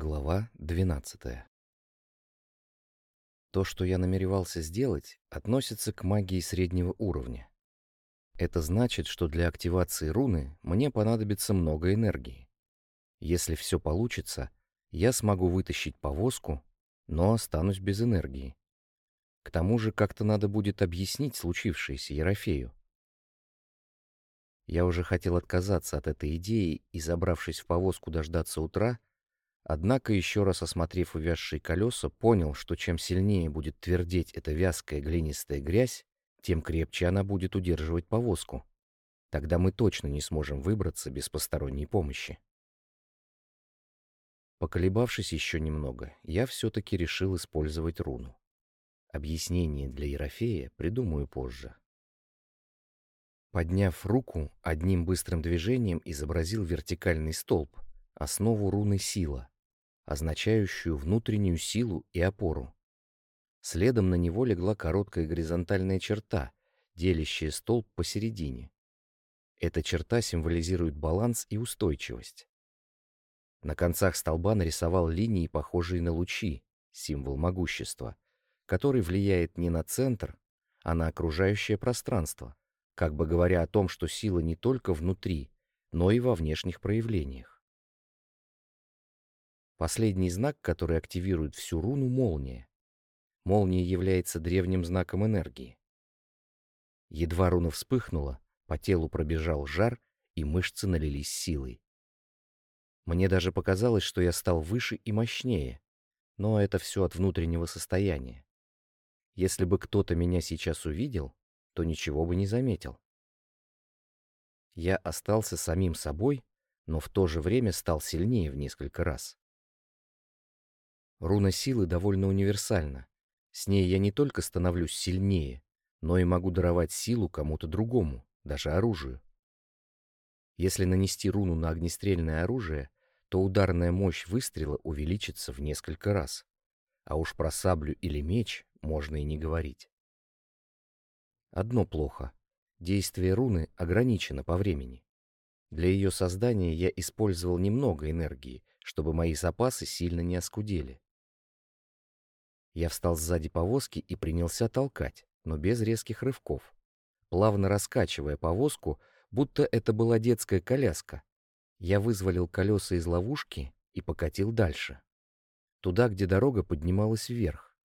Глава 12. То, что я намеревался сделать, относится к магии среднего уровня. Это значит, что для активации руны мне понадобится много энергии. Если все получится, я смогу вытащить повозку, но останусь без энергии. К тому же как-то надо будет объяснить случившееся Ерофею. Я уже хотел отказаться от этой идеи и, забравшись в повозку дождаться утра, Однако, еще раз осмотрев увязшие колеса, понял, что чем сильнее будет твердеть эта вязкая глинистая грязь, тем крепче она будет удерживать повозку. Тогда мы точно не сможем выбраться без посторонней помощи. Поколебавшись еще немного, я все-таки решил использовать руну. Объяснение для Ерофея придумаю позже. Подняв руку, одним быстрым движением изобразил вертикальный столб, основу руны сила, означающую внутреннюю силу и опору. Следом на него легла короткая горизонтальная черта, делящая столб посередине. Эта черта символизирует баланс и устойчивость. На концах столба нарисовал линии, похожие на лучи, символ могущества, который влияет не на центр, а на окружающее пространство, как бы говоря о том, что сила не только внутри, но и во внешних проявлениях. Последний знак, который активирует всю руну — молния. Молния является древним знаком энергии. Едва руна вспыхнула, по телу пробежал жар, и мышцы налились силой. Мне даже показалось, что я стал выше и мощнее, но это все от внутреннего состояния. Если бы кто-то меня сейчас увидел, то ничего бы не заметил. Я остался самим собой, но в то же время стал сильнее в несколько раз. Руна силы довольно универсальна. С ней я не только становлюсь сильнее, но и могу даровать силу кому-то другому, даже оружию. Если нанести руну на огнестрельное оружие, то ударная мощь выстрела увеличится в несколько раз. А уж про саблю или меч можно и не говорить. Одно плохо. Действие руны ограничено по времени. Для ее создания я использовал немного энергии, чтобы мои запасы сильно не оскудели. Я встал сзади повозки и принялся толкать, но без резких рывков, плавно раскачивая повозку, будто это была детская коляска. Я вызволил колеса из ловушки и покатил дальше, туда, где дорога поднималась вверх.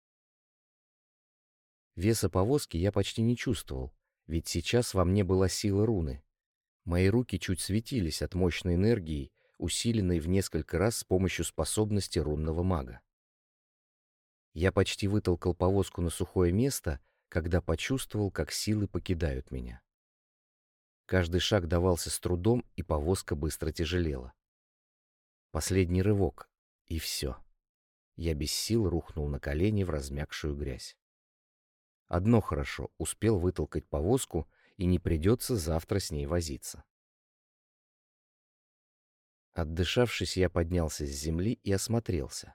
Веса повозки я почти не чувствовал, ведь сейчас во мне была сила руны. Мои руки чуть светились от мощной энергии, усиленной в несколько раз с помощью способности рунного мага. Я почти вытолкал повозку на сухое место, когда почувствовал, как силы покидают меня. Каждый шаг давался с трудом, и повозка быстро тяжелела. Последний рывок, и все. Я без сил рухнул на колени в размягшую грязь. Одно хорошо, успел вытолкать повозку, и не придется завтра с ней возиться. Отдышавшись, я поднялся с земли и осмотрелся.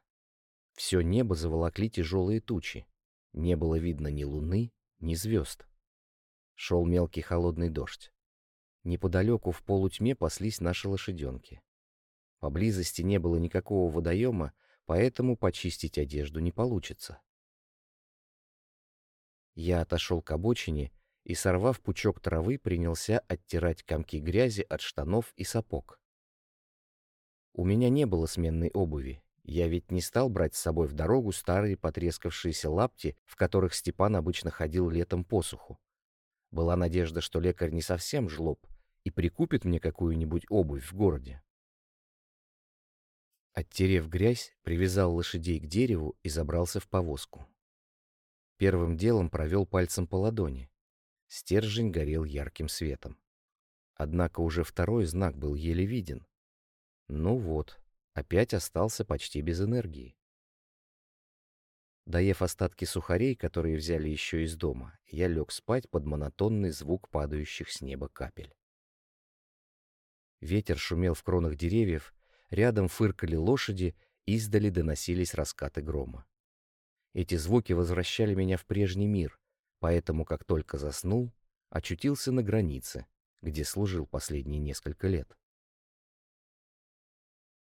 Все небо заволокли тяжелые тучи. Не было видно ни луны, ни звезд. Шел мелкий холодный дождь. Неподалеку в полутьме паслись наши лошаденки. Поблизости не было никакого водоема, поэтому почистить одежду не получится. Я отошел к обочине и, сорвав пучок травы, принялся оттирать комки грязи от штанов и сапог. У меня не было сменной обуви, я ведь не стал брать с собой в дорогу старые потрескавшиеся лапти, в которых Степан обычно ходил летом по суху. Была надежда, что лекарь не совсем жлоб и прикупит мне какую-нибудь обувь в городе. Оттерев грязь, привязал лошадей к дереву и забрался в повозку. Первым делом провел пальцем по ладони. Стержень горел ярким светом. Однако уже второй знак был еле виден. Ну вот, опять остался почти без энергии. Доев остатки сухарей, которые взяли еще из дома, я лег спать под монотонный звук падающих с неба капель. Ветер шумел в кронах деревьев, рядом фыркали лошади, издали доносились раскаты грома. Эти звуки возвращали меня в прежний мир, поэтому, как только заснул, очутился на границе, где служил последние несколько лет.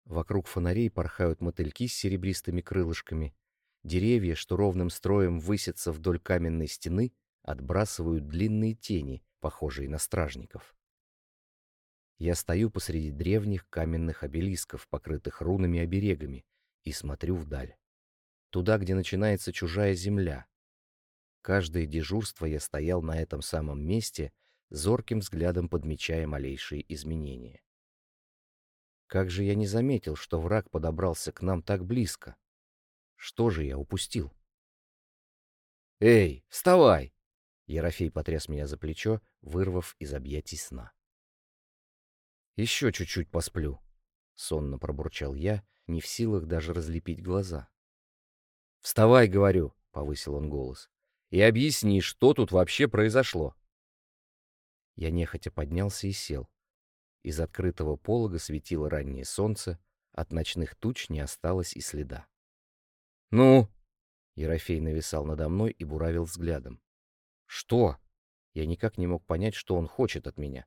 Вокруг фонарей порхают мотыльки с серебристыми крылышками. Деревья, что ровным строем высятся вдоль каменной стены, отбрасывают длинные тени, похожие на стражников. Я стою посреди древних каменных обелисков, покрытых рунами оберегами, и смотрю вдаль. Туда, где начинается чужая земля. Каждое дежурство я стоял на этом самом месте, зорким взглядом подмечая малейшие изменения. Как же я не заметил, что враг подобрался к нам так близко? Что же я упустил? «Эй, вставай!» Ерофей потряс меня за плечо, вырвав из объятий сна. «Еще чуть-чуть посплю», — сонно пробурчал я, не в силах даже разлепить глаза. «Вставай, — говорю», — повысил он голос, — «и объясни, что тут вообще произошло». Я нехотя поднялся и сел. Из открытого полога светило раннее солнце, от ночных туч не осталось и следа. «Ну?» Ерофей нависал надо мной и буравил взглядом. «Что?» Я никак не мог понять, что он хочет от меня.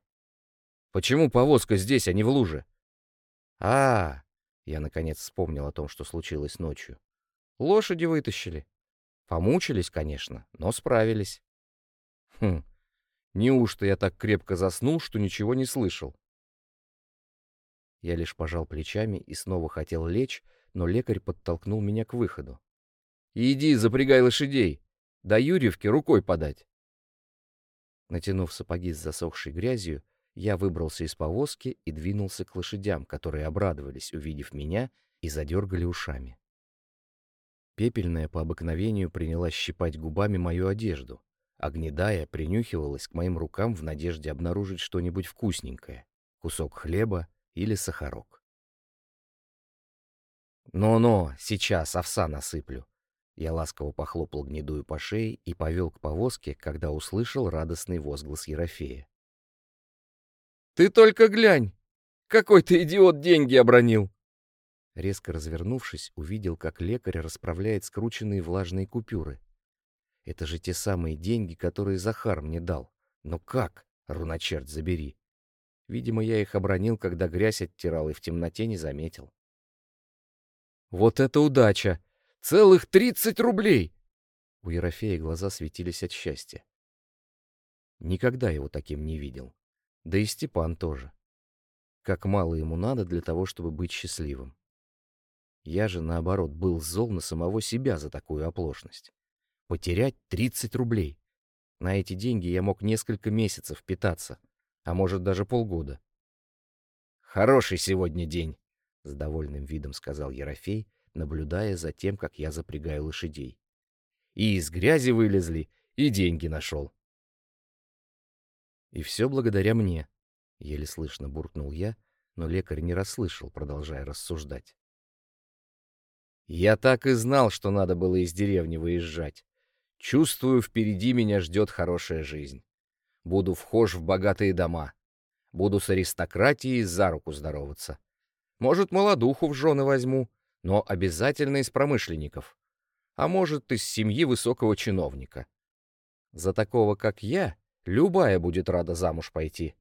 «Почему повозка здесь, а не в луже?» а, -а, -а Я, наконец, вспомнил о том, что случилось ночью. «Лошади вытащили. Помучились, конечно, но справились». «Хм, неужто я так крепко заснул, что ничего не слышал?» Я лишь пожал плечами и снова хотел лечь, но лекарь подтолкнул меня к выходу. «Иди, запрягай лошадей! До Юрьевки рукой подать!» Натянув сапоги с засохшей грязью, я выбрался из повозки и двинулся к лошадям, которые обрадовались, увидев меня, и задергали ушами. Пепельная по обыкновению принялась щипать губами мою одежду, а гнедая принюхивалась к моим рукам в надежде обнаружить что-нибудь вкусненькое — кусок хлеба или сахарок. «Но-но, сейчас овса насыплю». Я ласково похлопал гнедую по шее и повел к повозке, когда услышал радостный возглас Ерофея. «Ты только глянь! Какой-то идиот деньги обронил!» Резко развернувшись, увидел, как лекарь расправляет скрученные влажные купюры. Это же те самые деньги, которые Захар мне дал. Но как, руночерт забери? Видимо, я их обронил, когда грязь оттирал и в темноте не заметил. «Вот это удача! Целых тридцать рублей!» У Ерофея глаза светились от счастья. Никогда его таким не видел. Да и Степан тоже. Как мало ему надо для того, чтобы быть счастливым. Я же, наоборот, был зол на самого себя за такую оплошность. Потерять тридцать рублей. На эти деньги я мог несколько месяцев питаться — а может даже полгода. «Хороший сегодня день», — с довольным видом сказал Ерофей, наблюдая за тем, как я запрягаю лошадей. «И из грязи вылезли, и деньги нашел». «И все благодаря мне», — еле слышно буркнул я, но лекарь не расслышал, продолжая рассуждать. «Я так и знал, что надо было из деревни выезжать. Чувствую, впереди меня ждет хорошая жизнь. Буду вхож в богатые дома. Буду с аристократией за руку здороваться. Может, молодуху в жены возьму, но обязательно из промышленников. А может, из семьи высокого чиновника. За такого, как я, любая будет рада замуж пойти.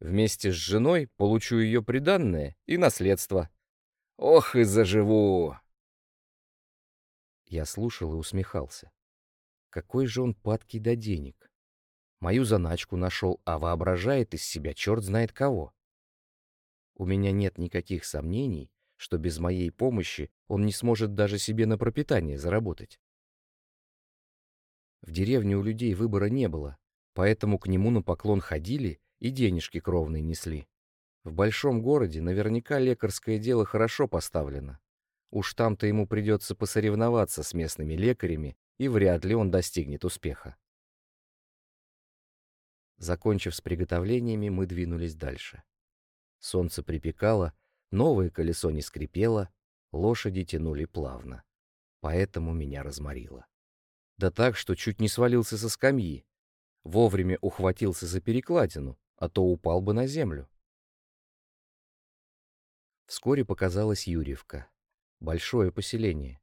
Вместе с женой получу ее приданное и наследство. Ох и заживу! Я слушал и усмехался. Какой же он падкий до денег. Мою заначку нашел, а воображает из себя черт знает кого. У меня нет никаких сомнений, что без моей помощи он не сможет даже себе на пропитание заработать. В деревне у людей выбора не было, поэтому к нему на поклон ходили и денежки кровные несли. В большом городе наверняка лекарское дело хорошо поставлено. Уж там-то ему придется посоревноваться с местными лекарями, и вряд ли он достигнет успеха. Закончив с приготовлениями, мы двинулись дальше. Солнце припекало, новое колесо не скрипело, лошади тянули плавно. Поэтому меня разморило. Да так, что чуть не свалился со скамьи. Вовремя ухватился за перекладину, а то упал бы на землю. Вскоре показалась Юрьевка. Большое поселение.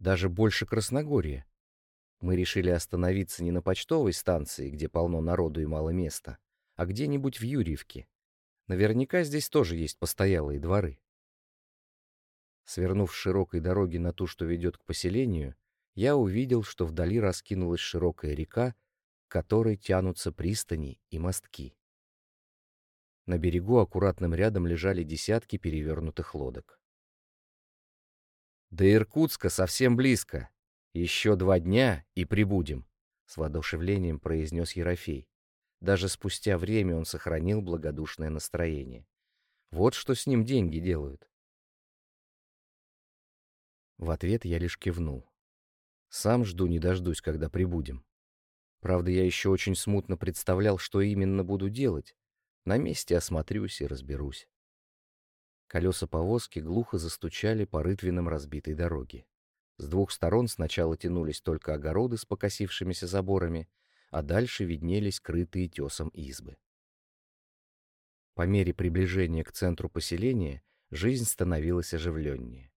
Даже больше Красногорья. Мы решили остановиться не на почтовой станции, где полно народу и мало места, а где-нибудь в Юрьевке. Наверняка здесь тоже есть постоялые дворы. Свернув с широкой дороги на ту, что ведет к поселению, я увидел, что вдали раскинулась широкая река, к которой тянутся пристани и мостки. На берегу аккуратным рядом лежали десятки перевернутых лодок. «До Иркутска совсем близко. Еще два дня и прибудем», — с воодушевлением произнес Ерофей. Даже спустя время он сохранил благодушное настроение. Вот что с ним деньги делают. В ответ я лишь кивнул. Сам жду не дождусь, когда прибудем. Правда, я еще очень смутно представлял, что именно буду делать. На месте осмотрюсь и разберусь. Колеса повозки глухо застучали по рытвинам разбитой дороги. С двух сторон сначала тянулись только огороды с покосившимися заборами, а дальше виднелись крытые тесом избы. По мере приближения к центру поселения жизнь становилась оживленнее.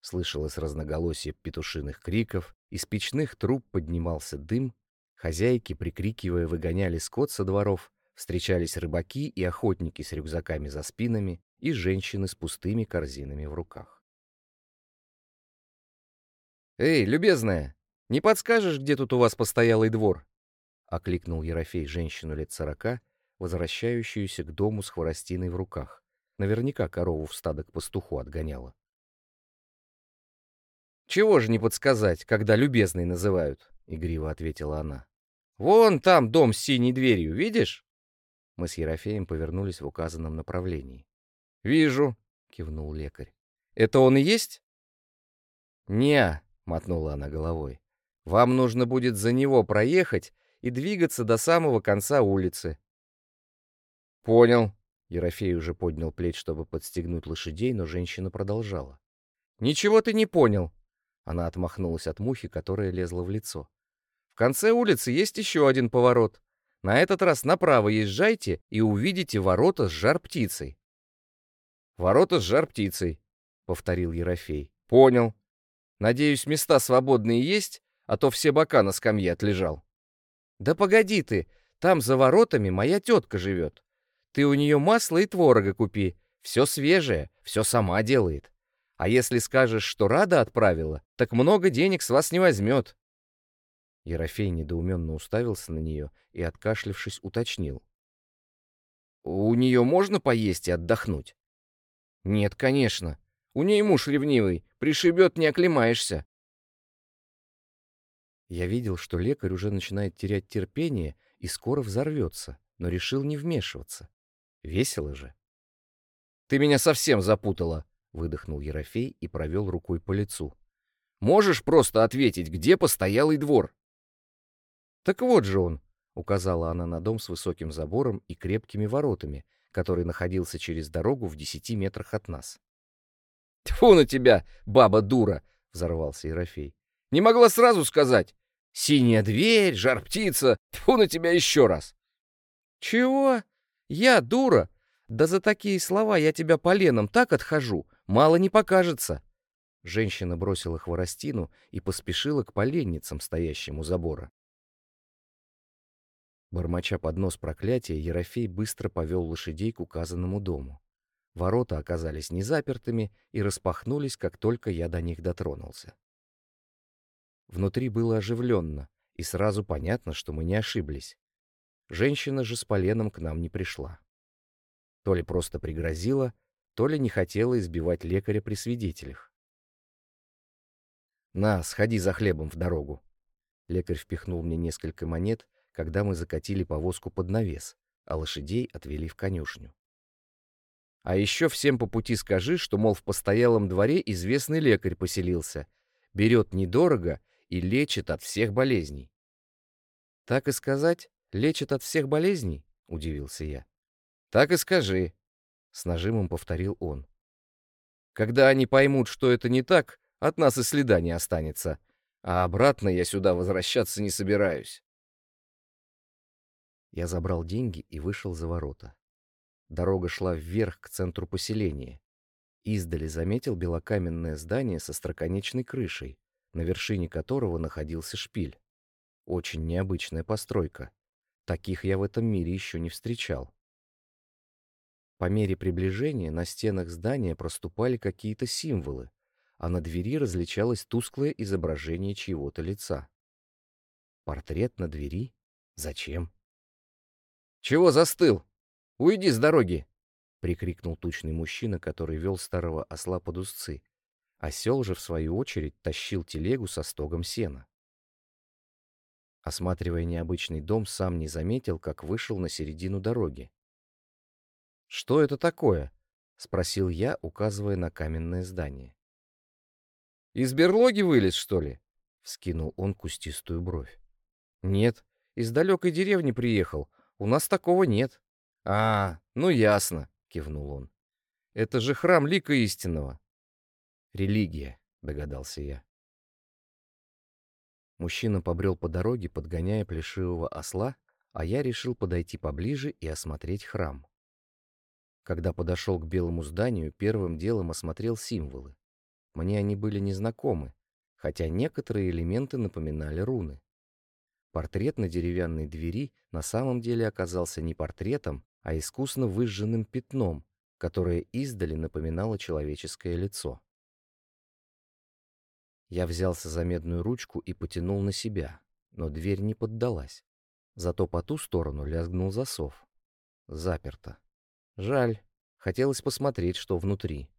Слышалось разноголосие петушиных криков, из печных труб поднимался дым, хозяйки, прикрикивая, выгоняли скот со дворов, встречались рыбаки и охотники с рюкзаками за спинами и женщины с пустыми корзинами в руках. «Эй, любезная, не подскажешь, где тут у вас постоялый двор?» — окликнул Ерофей женщину лет сорока, возвращающуюся к дому с хворостиной в руках. Наверняка корову в стадо к пастуху отгоняла. «Чего же не подсказать, когда любезный называют?» — игриво ответила она. «Вон там дом с синей дверью, видишь?» Мы с Ерофеем повернулись в указанном направлении. «Вижу», — кивнул лекарь. «Это он и есть?» «Не», — мотнула она головой. «Вам нужно будет за него проехать и двигаться до самого конца улицы». «Понял», — Ерофей уже поднял плеть, чтобы подстегнуть лошадей, но женщина продолжала. «Ничего ты не понял. Она отмахнулась от мухи, которая лезла в лицо. «В конце улицы есть еще один поворот. На этот раз направо езжайте и увидите ворота с жар-птицей». «Ворота с жар-птицей», — повторил Ерофей. «Понял. Надеюсь, места свободные есть, а то все бока на скамье отлежал». «Да погоди ты, там за воротами моя тетка живет. Ты у нее масло и творога купи. Все свежее, все сама делает. А если скажешь, что Рада отправила, так много денег с вас не возьмет. Ерофей недоуменно уставился на нее и, откашлившись, уточнил. «У нее можно поесть и отдохнуть?» «Нет, конечно. У ней муж ревнивый. Пришибет, не оклемаешься». Я видел, что лекарь уже начинает терять терпение и скоро взорвется, но решил не вмешиваться. Весело же. «Ты меня совсем запутала», выдохнул Ерофей и провел рукой по лицу. Можешь просто ответить, где постоялый двор? Так вот же он, указала она на дом с высоким забором и крепкими воротами, который находился через дорогу в десяти метрах от нас. Тьфу на тебя, баба дура, взорвался Ерофей. Не могла сразу сказать. Синяя дверь, жар птица. Тьфу на тебя еще раз. Чего? Я дура? Да за такие слова я тебя поленом так отхожу, Мало не покажется. Женщина бросила хворостину и поспешила к поленницам, стоящим у забора. Бормоча под нос проклятия, Ерофей быстро повел лошадей к указанному дому. Ворота оказались незапертыми и распахнулись, как только я до них дотронулся. Внутри было оживленно, и сразу понятно, что мы не ошиблись. Женщина же с поленом к нам не пришла. То ли просто пригрозила, то ли не хотела избивать лекаря при свидетелях. «На, сходи за хлебом в дорогу». Лекарь впихнул мне несколько монет, когда мы закатили повозку под навес, а лошадей отвели в конюшню. А еще всем по пути скажи, что, мол, в постоялом дворе известный лекарь поселился, берет недорого и лечит от всех болезней. «Так и сказать, лечит от всех болезней?» — удивился я. «Так и скажи», с нажимом повторил он. Когда они поймут, что это не так, от нас и следа не останется. А обратно я сюда возвращаться не собираюсь. Я забрал деньги и вышел за ворота. Дорога шла вверх к центру поселения. Издали заметил белокаменное здание со строконечной крышей, на вершине которого находился шпиль. Очень необычная постройка. Таких я в этом мире еще не встречал. По мере приближения на стенах здания проступали какие-то символы, а на двери различалось тусклое изображение чьего-то лица. Портрет на двери? Зачем? «Чего застыл? Уйди с дороги!» — прикрикнул тучный мужчина, который вел старого осла под узцы. Осел же, в свою очередь, тащил телегу со стогом сена. Осматривая необычный дом, сам не заметил, как вышел на середину дороги. «Что это такое?» — спросил я, указывая на каменное здание. «Из берлоги вылез, что ли?» — вскинул он кустистую бровь. «Нет, из далекой деревни приехал. У нас такого нет». «А, ну ясно», — кивнул он. «Это же храм лика истинного». «Религия», — догадался я. Мужчина побрел по дороге, подгоняя плешивого осла, а я решил подойти поближе и осмотреть храм. Когда подошел к белому зданию, первым делом осмотрел символы. Мне они были незнакомы, хотя некоторые элементы напоминали руны. Портрет на деревянной двери на самом деле оказался не портретом, а искусно выжженным пятном, которое издали напоминало человеческое лицо. Я взялся за медную ручку и потянул на себя, но дверь не поддалась. Зато по ту сторону лязгнул засов. Заперто. Жаль, хотелось посмотреть, что внутри.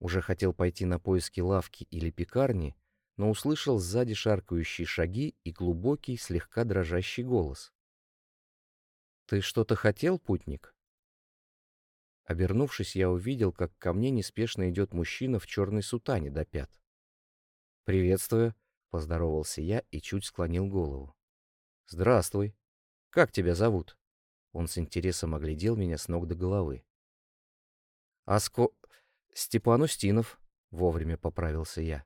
Уже хотел пойти на поиски лавки или пекарни, но услышал сзади шаркающие шаги и глубокий, слегка дрожащий голос. «Ты что-то хотел, путник?» Обернувшись, я увидел, как ко мне неспешно идет мужчина в черной сутане до пят. «Приветствую», — поздоровался я и чуть склонил голову. «Здравствуй. Как тебя зовут?» Он с интересом оглядел меня с ног до головы. «Аско... Степан Устинов», — вовремя поправился я.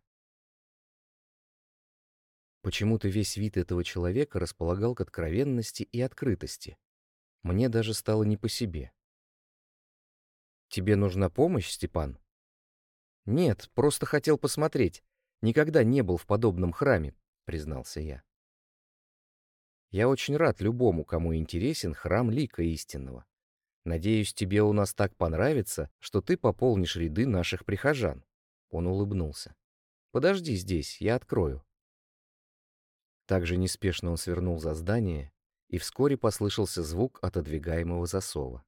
Почему-то весь вид этого человека располагал к откровенности и открытости. Мне даже стало не по себе. «Тебе нужна помощь, Степан?» «Нет, просто хотел посмотреть. Никогда не был в подобном храме», — признался я. Я очень рад любому, кому интересен храм лика истинного. Надеюсь, тебе у нас так понравится, что ты пополнишь ряды наших прихожан. Он улыбнулся. Подожди здесь, я открою. Также неспешно он свернул за здание, и вскоре послышался звук отодвигаемого засова.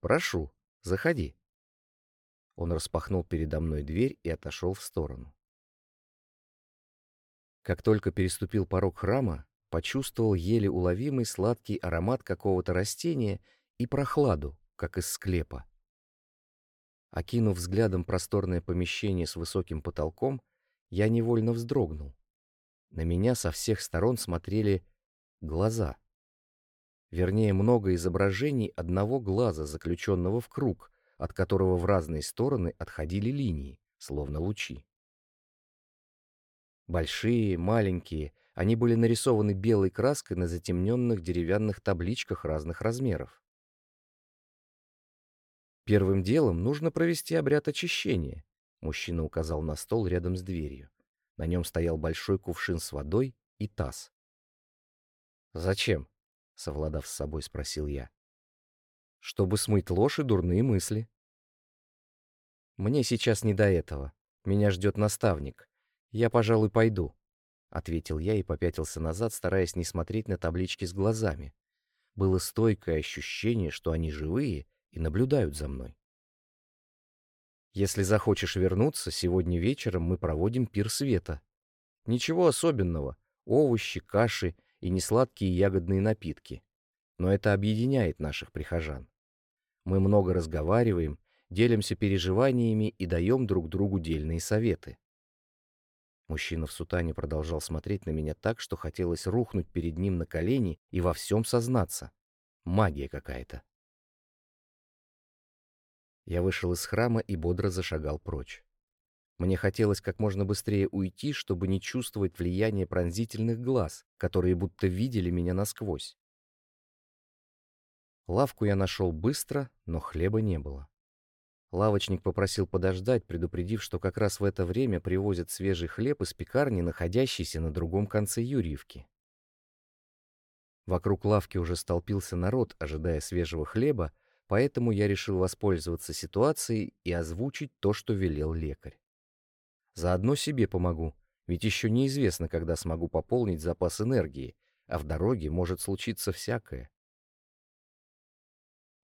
«Прошу, заходи». Он распахнул передо мной дверь и отошел в сторону. Как только переступил порог храма, почувствовал еле уловимый сладкий аромат какого-то растения и прохладу, как из склепа. Окинув взглядом просторное помещение с высоким потолком, я невольно вздрогнул. На меня со всех сторон смотрели глаза. Вернее, много изображений одного глаза, заключенного в круг, от которого в разные стороны отходили линии, словно лучи. Большие, маленькие, они были нарисованы белой краской на затемненных деревянных табличках разных размеров. Первым делом нужно провести обряд очищения. Мужчина указал на стол рядом с дверью. На нем стоял большой кувшин с водой и таз. «Зачем?» — совладав с собой, спросил я. «Чтобы смыть ложь и дурные мысли». «Мне сейчас не до этого. Меня ждет наставник. Я, пожалуй, пойду», — ответил я и попятился назад, стараясь не смотреть на таблички с глазами. Было стойкое ощущение, что они живые и наблюдают за мной. «Если захочешь вернуться, сегодня вечером мы проводим пир света. Ничего особенного, овощи, каши и несладкие ягодные напитки. Но это объединяет наших прихожан. Мы много разговариваем, делимся переживаниями и даем друг другу дельные советы. Мужчина в сутане продолжал смотреть на меня так, что хотелось рухнуть перед ним на колени и во всем сознаться. Магия какая-то. Я вышел из храма и бодро зашагал прочь. Мне хотелось как можно быстрее уйти, чтобы не чувствовать влияние пронзительных глаз, которые будто видели меня насквозь. Лавку я нашел быстро, но хлеба не было. Лавочник попросил подождать, предупредив, что как раз в это время привозят свежий хлеб из пекарни, находящейся на другом конце Юрьевки. Вокруг лавки уже столпился народ, ожидая свежего хлеба, поэтому я решил воспользоваться ситуацией и озвучить то, что велел лекарь. Заодно себе помогу, ведь еще неизвестно, когда смогу пополнить запас энергии, а в дороге может случиться всякое.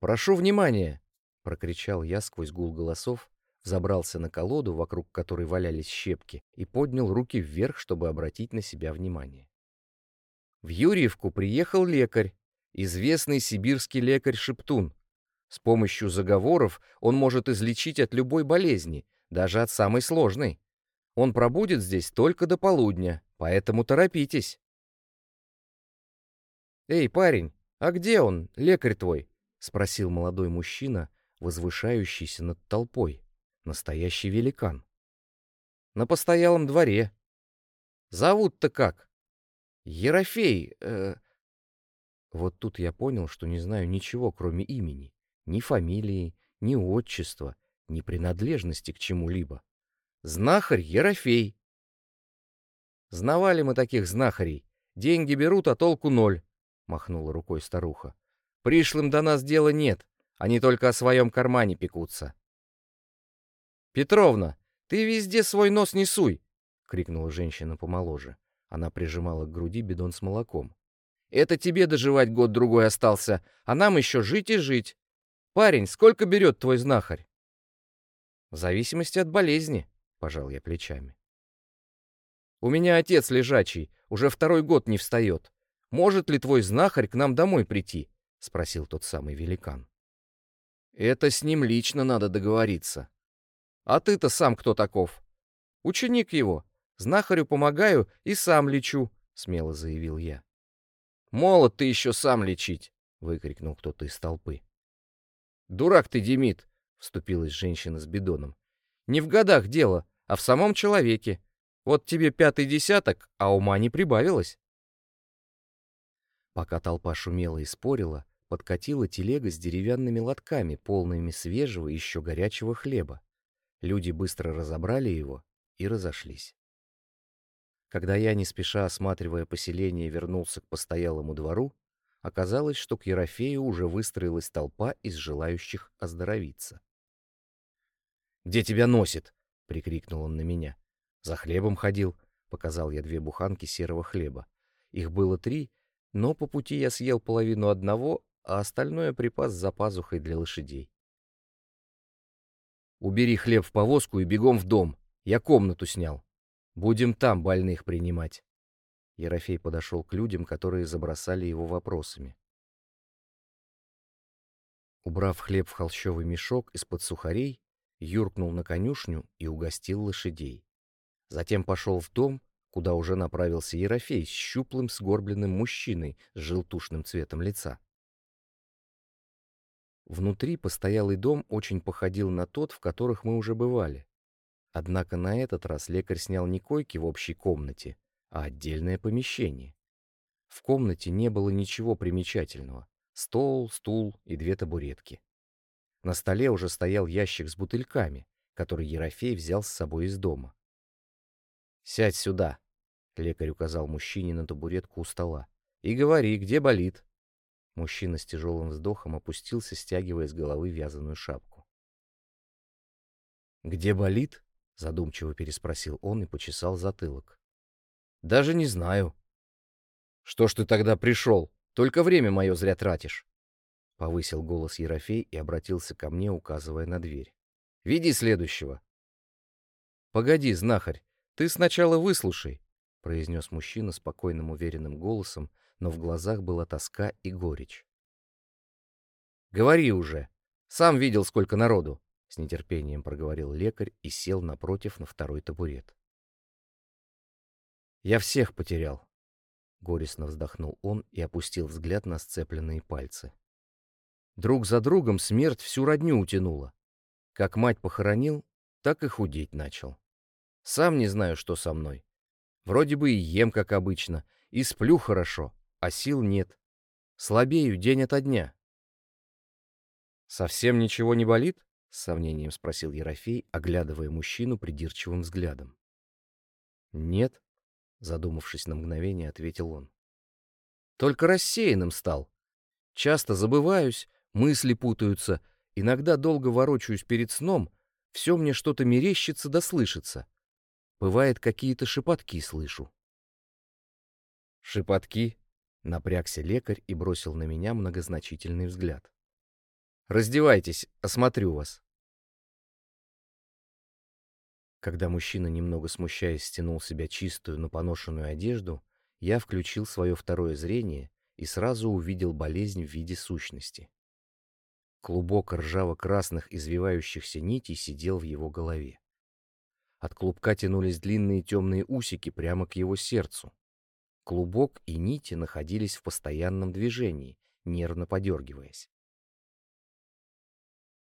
«Прошу внимания!» — прокричал я сквозь гул голосов, забрался на колоду, вокруг которой валялись щепки, и поднял руки вверх, чтобы обратить на себя внимание. В Юрьевку приехал лекарь, известный сибирский лекарь-шептун. С помощью заговоров он может излечить от любой болезни, даже от самой сложной. Он пробудет здесь только до полудня, поэтому торопитесь. «Эй, парень, а где он, лекарь твой?» — спросил молодой мужчина, возвышающийся над толпой. Настоящий великан. «На постоялом дворе. Зовут-то как?» «Ерофей, э...» Вот тут я понял, что не знаю ничего, кроме имени. Ни фамилии, ни отчества, ни принадлежности к чему-либо. Знахарь Ерофей. Знавали мы таких знахарей. Деньги берут, а толку ноль, — махнула рукой старуха. Пришлым до нас дела нет, они только о своем кармане пекутся. «Петровна, ты везде свой нос не суй!» — крикнула женщина помоложе. Она прижимала к груди бидон с молоком. «Это тебе доживать год-другой остался, а нам еще жить и жить. Парень, сколько берет твой знахарь?» «В зависимости от болезни», — пожал я плечами. «У меня отец лежачий, уже второй год не встает. Может ли твой знахарь к нам домой прийти?» — спросил тот самый великан. «Это с ним лично надо договориться. А ты-то сам кто таков?» «Ученик его. Знахарю помогаю и сам лечу», — смело заявил я. «Молод ты еще сам лечить!» — выкрикнул кто-то из толпы. «Дурак ты, Демид!» — вступилась женщина с бидоном. Не в годах дело, а в самом человеке. Вот тебе пятый десяток, а ума не прибавилось. Пока толпа шумела и спорила, подкатила телега с деревянными лотками, полными свежего, еще горячего хлеба. Люди быстро разобрали его и разошлись. Когда я, не спеша осматривая поселение, вернулся к постоялому двору, оказалось, что к Ерофею уже выстроилась толпа из желающих оздоровиться. Где тебя носит?» — прикрикнул он на меня. «За хлебом ходил», — показал я две буханки серого хлеба. Их было три, но по пути я съел половину одного, а остальное припас за пазухой для лошадей. «Убери хлеб в повозку и бегом в дом. Я комнату снял. Будем там больных принимать». Ерофей подошел к людям, которые забросали его вопросами. Убрав хлеб в холщовый мешок из-под сухарей, юркнул на конюшню и угостил лошадей. Затем пошел в дом, куда уже направился Ерофей с щуплым сгорбленным мужчиной с желтушным цветом лица. Внутри постоялый дом очень походил на тот, в которых мы уже бывали. Однако на этот раз лекарь снял не койки в общей комнате, а отдельное помещение. В комнате не было ничего примечательного. Стол, стул и две табуретки. На столе уже стоял ящик с бутыльками, который Ерофей взял с собой из дома. «Сядь сюда», — лекарь указал мужчине на табуретку у стола. «И говори, где болит». Мужчина с тяжелым вздохом опустился, стягивая с головы вязаную шапку. «Где болит?» — задумчиво переспросил он и почесал затылок. «Даже не знаю». «Что ж ты тогда пришел? Только время мое зря тратишь». — повысил голос Ерофей и обратился ко мне, указывая на дверь. «Веди следующего». «Погоди, знахарь, ты сначала выслушай», — произнес мужчина спокойным уверенным голосом, но в глазах была тоска и горечь. «Говори уже. Сам видел, сколько народу», — с нетерпением проговорил лекарь и сел напротив на второй табурет. «Я всех потерял», — горестно вздохнул он и опустил взгляд на сцепленные пальцы. Друг за другом смерть всю родню утянула. Как мать похоронил, так и худеть начал. Сам не знаю, что со мной. Вроде бы и ем, как обычно, и сплю хорошо, а сил нет. Слабею день ото дня. «Совсем ничего не болит?» — с сомнением спросил Ерофей, оглядывая мужчину придирчивым взглядом. «Нет», — задумавшись на мгновение, ответил он. «Только рассеянным стал. Часто забываюсь, мысли путаются, иногда долго ворочаюсь перед сном, все мне что-то мерещится да слышится. Бывает, какие-то шепотки слышу. Шепотки? Напрягся лекарь и бросил на меня многозначительный взгляд. «Раздевайтесь, осмотрю вас». Когда мужчина, немного смущаясь, стянул себя чистую, но поношенную одежду, я включил свое второе зрение и сразу увидел болезнь в виде сущности. Клубок ржаво-красных извивающихся нитей сидел в его голове. От клубка тянулись длинные темные усики прямо к его сердцу. Клубок и нити находились в постоянном движении, нервно подергиваясь.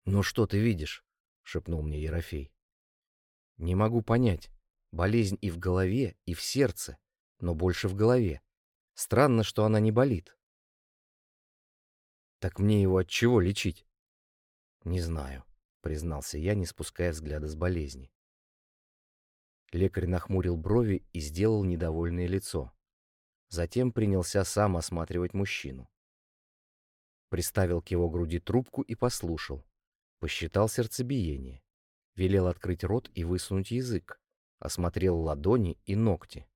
«Ну что ты видишь?» — шепнул мне Ерофей. «Не могу понять. Болезнь и в голове, и в сердце, но больше в голове. Странно, что она не болит». «Так мне его от чего лечить?» «Не знаю», — признался я, не спуская взгляда с болезни. Лекарь нахмурил брови и сделал недовольное лицо. Затем принялся сам осматривать мужчину. Приставил к его груди трубку и послушал. Посчитал сердцебиение. Велел открыть рот и высунуть язык. Осмотрел ладони и ногти.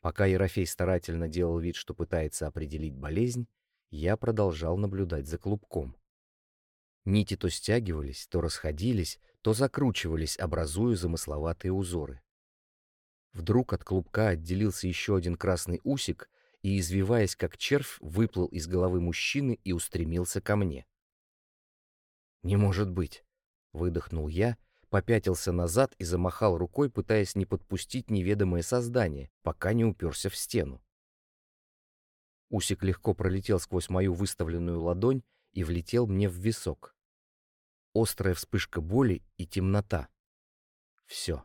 Пока Ерофей старательно делал вид, что пытается определить болезнь, я продолжал наблюдать за клубком. Нити то стягивались, то расходились, то закручивались, образуя замысловатые узоры. Вдруг от клубка отделился еще один красный усик и, извиваясь как червь, выплыл из головы мужчины и устремился ко мне. «Не может быть!» — выдохнул я, попятился назад и замахал рукой, пытаясь не подпустить неведомое создание, пока не уперся в стену. Усик легко пролетел сквозь мою выставленную ладонь и влетел мне в висок. Острая вспышка боли и темнота. Все.